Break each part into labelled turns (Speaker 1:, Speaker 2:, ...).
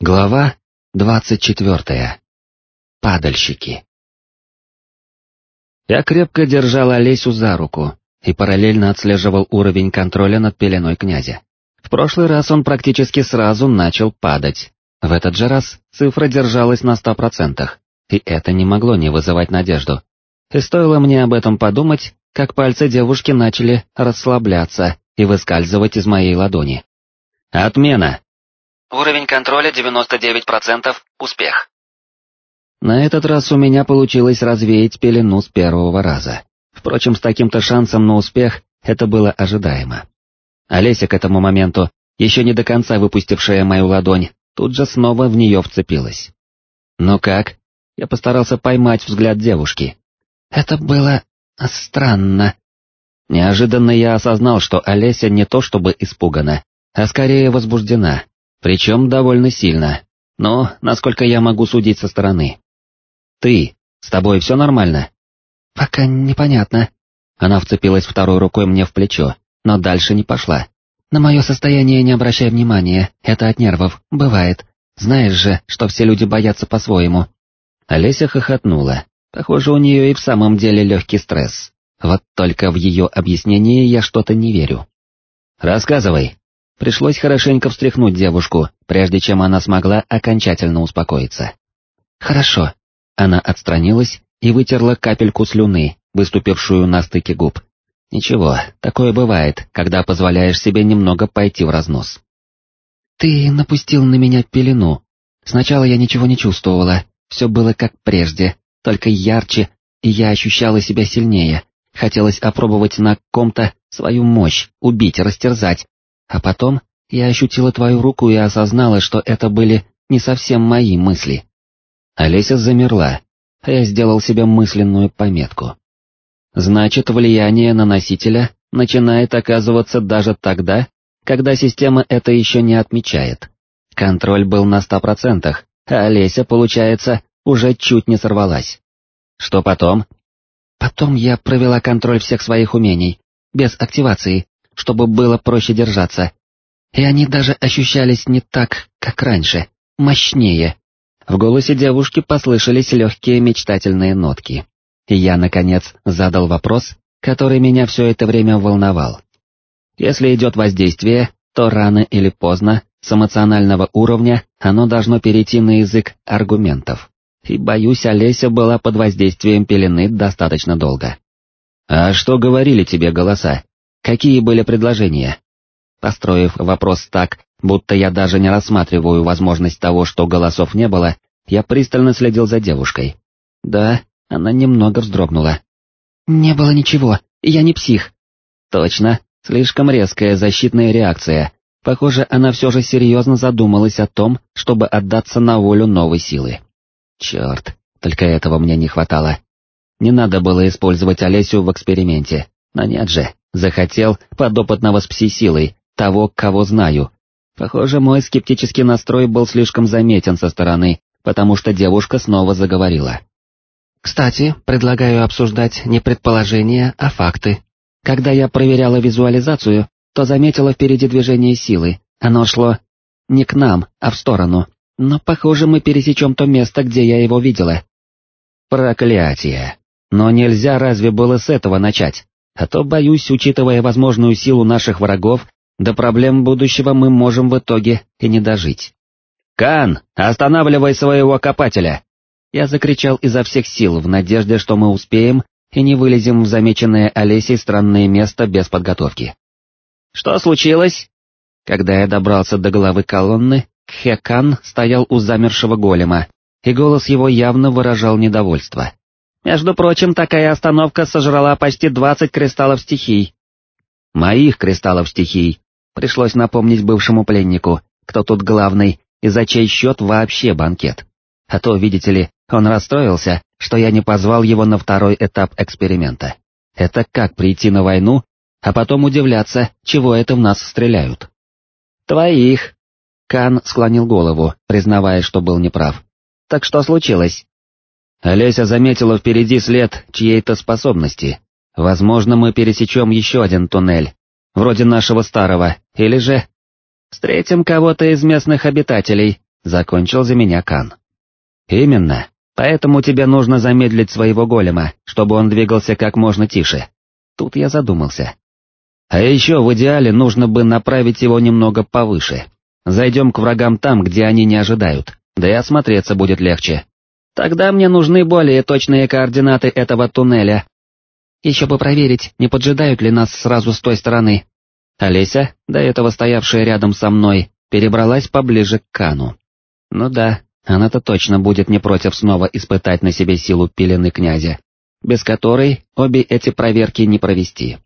Speaker 1: Глава двадцать четвертая. Падальщики. Я крепко держал Олесю за руку и параллельно отслеживал уровень контроля над пеленой князя. В прошлый раз он практически сразу начал падать. В этот же раз цифра держалась на ста процентах, и это не могло не вызывать надежду. И стоило мне об этом подумать, как пальцы девушки начали расслабляться и выскальзывать из моей ладони. «Отмена!»
Speaker 2: Уровень контроля 99%, успех.
Speaker 1: На этот раз у меня получилось развеять пелену с первого раза. Впрочем, с таким-то шансом на успех это было ожидаемо. Олеся к этому моменту, еще не до конца выпустившая мою ладонь, тут же снова в нее вцепилась. «Ну как?» Я постарался поймать взгляд девушки. «Это было... странно». Неожиданно я осознал, что Олеся не то чтобы испугана, а скорее возбуждена, причем довольно сильно, но, насколько я могу судить со стороны. Ты, с тобой все нормально?
Speaker 3: Пока непонятно.
Speaker 1: Она вцепилась второй рукой мне в плечо, но дальше не пошла.
Speaker 3: На мое состояние не обращай внимания, это от нервов, бывает. Знаешь же, что все люди боятся по-своему.
Speaker 1: Олеся хохотнула. Похоже, у нее и в самом деле легкий стресс. Вот только в ее объяснении я что-то не верю. Рассказывай. Пришлось хорошенько встряхнуть девушку, прежде чем она смогла окончательно успокоиться.
Speaker 3: «Хорошо».
Speaker 1: Она отстранилась и вытерла капельку слюны, выступившую на стыке губ. Ничего, такое бывает, когда позволяешь себе немного пойти в разнос.
Speaker 3: «Ты напустил на меня пелену. Сначала я ничего не чувствовала, все было как прежде, только ярче, и я ощущала себя сильнее. Хотелось опробовать на ком-то свою мощь, убить, растерзать, а потом я ощутила твою руку и осознала, что это были не совсем мои мысли.
Speaker 1: Олеся замерла, а я сделал себе мысленную пометку. Значит, влияние на носителя начинает оказываться даже тогда, когда система это еще не отмечает. Контроль был на ста процентах, а Олеся, получается, уже чуть не сорвалась. Что потом?
Speaker 3: Потом я провела контроль всех своих умений, без активации, чтобы было проще держаться. И они даже ощущались не так, как раньше, мощнее.
Speaker 1: В голосе девушки послышались легкие мечтательные нотки. И я, наконец, задал вопрос, который меня все это время волновал. Если идет воздействие, то рано или поздно, с эмоционального уровня, оно должно перейти на язык аргументов. И, боюсь, Олеся была под воздействием пелены достаточно долго. «А что говорили тебе голоса?» Какие были предложения? Построив вопрос так, будто я даже не рассматриваю возможность того, что голосов не было, я пристально следил за девушкой. Да, она немного вздрогнула.
Speaker 3: «Не было ничего, я не псих».
Speaker 1: «Точно, слишком резкая защитная реакция. Похоже, она все же серьезно задумалась о том, чтобы отдаться на волю новой силы. Черт, только этого мне не хватало. Не надо было использовать Олесю в эксперименте, но нет же, Захотел подопытного с пси-силой, того, кого знаю. Похоже, мой скептический настрой был слишком заметен со стороны, потому что девушка снова заговорила.
Speaker 3: «Кстати, предлагаю обсуждать не предположения, а факты. Когда я проверяла визуализацию, то заметила впереди движение силы, оно шло не к нам, а в сторону, но, похоже, мы пересечем то место, где я его видела».
Speaker 1: «Проклятие! Но нельзя разве было с этого начать?» А то, боюсь, учитывая возможную силу наших врагов, до проблем будущего мы можем в итоге и не дожить. «Кан, останавливай своего копателя!» Я закричал изо всех сил в надежде, что мы успеем и не вылезем в замеченное Олесей странное место без подготовки. «Что случилось?» Когда я добрался до головы колонны, Кхекан стоял у замершего голема, и голос его явно выражал недовольство. Между прочим, такая остановка сожрала почти двадцать кристаллов стихий. Моих кристаллов стихий. Пришлось напомнить бывшему пленнику, кто тут главный и за чей счет вообще банкет. А то, видите ли, он расстроился, что я не позвал его на второй этап эксперимента. Это как прийти на войну, а потом удивляться, чего это в нас стреляют. Твоих. Кан склонил голову, признавая, что был неправ. Так что случилось? Олеся заметила впереди след чьей-то способности. Возможно, мы пересечем еще один туннель, вроде нашего старого, или же... Встретим кого-то из местных обитателей, закончил за меня Кан. Именно, поэтому тебе нужно замедлить своего голема, чтобы он двигался как можно тише. Тут я задумался. А еще в идеале нужно бы направить его немного повыше. Зайдем к врагам там, где они не ожидают, да и осмотреться будет легче. Тогда мне нужны более точные координаты этого туннеля.
Speaker 3: Еще бы проверить, не поджидают ли нас сразу с той стороны.
Speaker 1: Олеся, до этого стоявшая рядом со мной, перебралась поближе к Кану. Ну да, она-то точно будет не против снова испытать на себе силу пелены князя, без которой обе эти проверки не провести.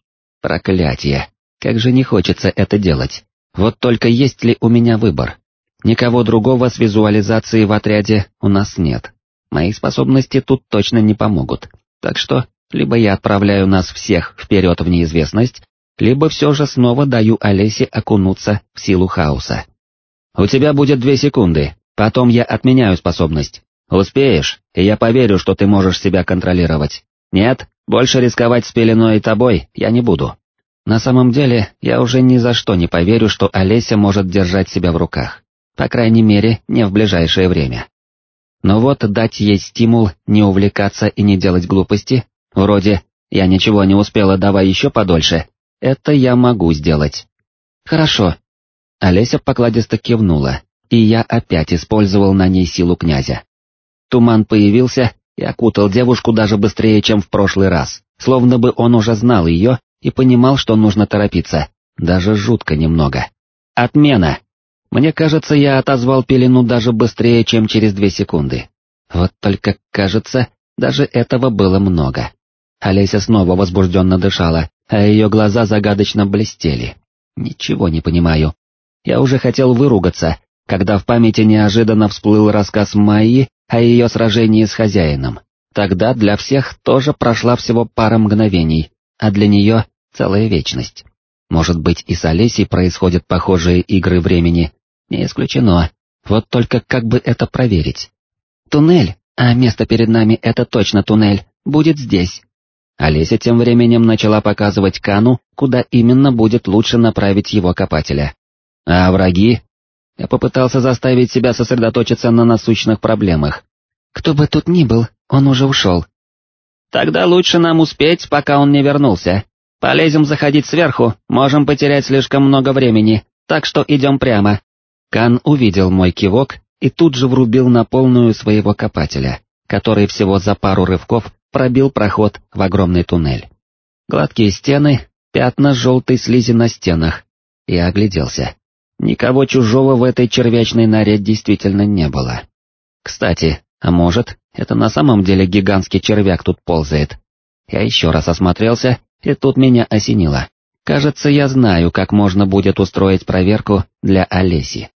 Speaker 1: Проклятие, как же не хочется это делать. Вот только есть ли у меня выбор? Никого другого с визуализацией в отряде у нас нет. Мои способности тут точно не помогут. Так что, либо я отправляю нас всех вперед в неизвестность, либо все же снова даю Олесе окунуться в силу хаоса. У тебя будет две секунды, потом я отменяю способность. Успеешь, и я поверю, что ты можешь себя контролировать. Нет, больше рисковать с пеленой и тобой я не буду. На самом деле, я уже ни за что не поверю, что Олеся может держать себя в руках. По крайней мере, не в ближайшее время. Но вот дать ей стимул не увлекаться и не делать глупости, вроде «я ничего не успела, давай еще подольше», это я могу сделать.
Speaker 3: Хорошо.
Speaker 1: Олеся покладисто кивнула, и я опять использовал на ней силу князя. Туман появился и окутал девушку даже быстрее, чем в прошлый раз, словно бы он уже знал ее и понимал, что нужно торопиться, даже жутко немного. Отмена! Мне кажется, я отозвал пелену даже быстрее, чем через две секунды. Вот только, кажется, даже этого было много. Олеся снова возбужденно дышала, а ее глаза загадочно блестели. Ничего не понимаю. Я уже хотел выругаться, когда в памяти неожиданно всплыл рассказ Майи о ее сражении с хозяином. Тогда для всех тоже прошла всего пара мгновений, а для нее целая вечность. Может быть и с Олесей происходят похожие игры времени, не исключено. Вот только как бы это проверить?
Speaker 3: Туннель, а место перед нами это точно туннель, будет здесь.
Speaker 1: Олеся тем временем начала показывать Кану, куда именно будет лучше направить его копателя. А враги? Я попытался заставить себя сосредоточиться на насущных проблемах.
Speaker 3: Кто бы тут ни был, он уже ушел.
Speaker 2: Тогда лучше нам успеть, пока он не вернулся. Полезем заходить сверху, можем потерять слишком много времени, так что идем прямо.
Speaker 1: Кан увидел мой кивок и тут же врубил на полную своего копателя, который всего за пару рывков пробил проход в огромный туннель. Гладкие стены, пятна желтой слизи на стенах. Я огляделся. Никого чужого в этой червячной норе действительно не было. Кстати, а может, это на самом деле гигантский червяк тут ползает? Я еще раз осмотрелся, и тут меня осенило. Кажется, я знаю, как можно будет устроить проверку для Олеси.